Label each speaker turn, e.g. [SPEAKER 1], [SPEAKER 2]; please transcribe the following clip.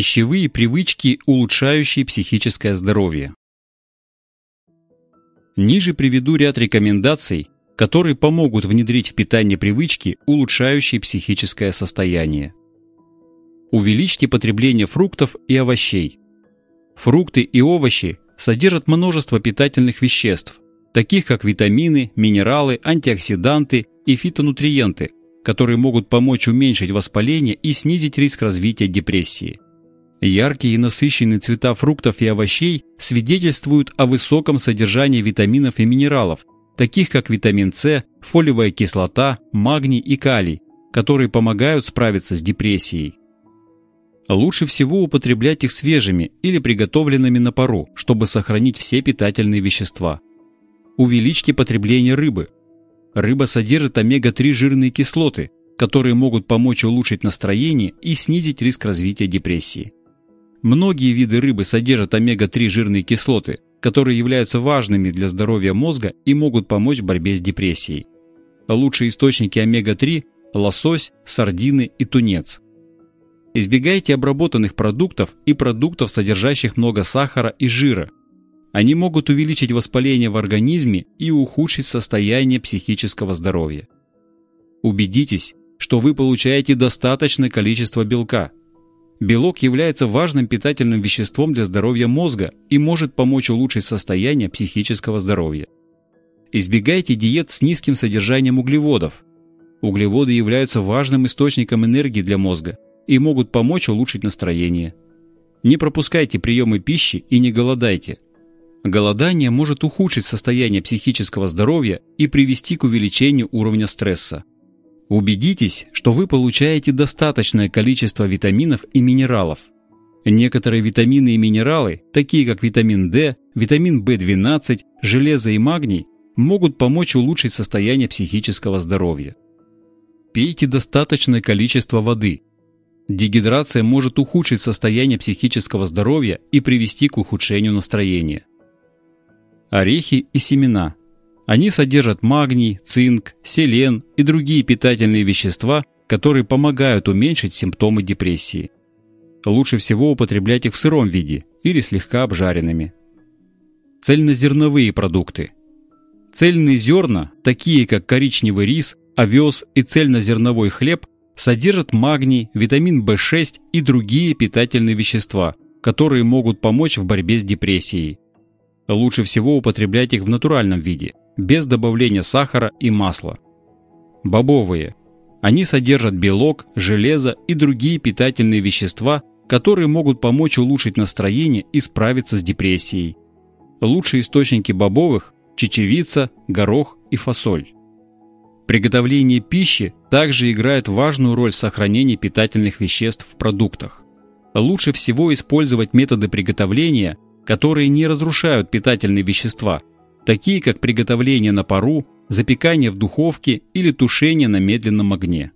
[SPEAKER 1] Пищевые привычки, улучшающие психическое здоровье. Ниже приведу ряд рекомендаций, которые помогут внедрить в питание привычки, улучшающие психическое состояние. Увеличьте потребление фруктов и овощей. Фрукты и овощи содержат множество питательных веществ, таких как витамины, минералы, антиоксиданты и фитонутриенты, которые могут помочь уменьшить воспаление и снизить риск развития депрессии. Яркие и насыщенные цвета фруктов и овощей свидетельствуют о высоком содержании витаминов и минералов, таких как витамин С, фолиевая кислота, магний и калий, которые помогают справиться с депрессией. Лучше всего употреблять их свежими или приготовленными на пару, чтобы сохранить все питательные вещества. Увеличьте потребление рыбы. Рыба содержит омега-3 жирные кислоты, которые могут помочь улучшить настроение и снизить риск развития депрессии. Многие виды рыбы содержат омега-3 жирные кислоты, которые являются важными для здоровья мозга и могут помочь в борьбе с депрессией. Лучшие источники омега-3 – лосось, сардины и тунец. Избегайте обработанных продуктов и продуктов, содержащих много сахара и жира. Они могут увеличить воспаление в организме и ухудшить состояние психического здоровья. Убедитесь, что вы получаете достаточное количество белка – Белок является важным питательным веществом для здоровья мозга и может помочь улучшить состояние психического здоровья. Избегайте диет с низким содержанием углеводов. Углеводы являются важным источником энергии для мозга и могут помочь улучшить настроение. Не пропускайте приемы пищи и не голодайте. Голодание может ухудшить состояние психического здоровья и привести к увеличению уровня стресса. Убедитесь, что вы получаете достаточное количество витаминов и минералов. Некоторые витамины и минералы, такие как витамин D, витамин В12, железо и магний, могут помочь улучшить состояние психического здоровья. Пейте достаточное количество воды. Дегидрация может ухудшить состояние психического здоровья и привести к ухудшению настроения. Орехи и семена – они содержат магний, цинк, селен и другие питательные вещества, которые помогают уменьшить симптомы депрессии. Лучше всего употреблять их в сыром виде или слегка обжаренными. Цельнозерновые продукты. Цельные зерна, такие как коричневый рис, овес и цельнозерновой хлеб, содержат магний, витамин В6 и другие питательные вещества, которые могут помочь в борьбе с депрессией. Лучше всего употреблять их в натуральном виде – без добавления сахара и масла. Бобовые. Они содержат белок, железо и другие питательные вещества, которые могут помочь улучшить настроение и справиться с депрессией. Лучшие источники бобовых – чечевица, горох и фасоль. Приготовление пищи также играет важную роль в сохранении питательных веществ в продуктах. Лучше всего использовать методы приготовления, которые не разрушают питательные вещества, такие как приготовление на пару, запекание в духовке или тушение на медленном огне.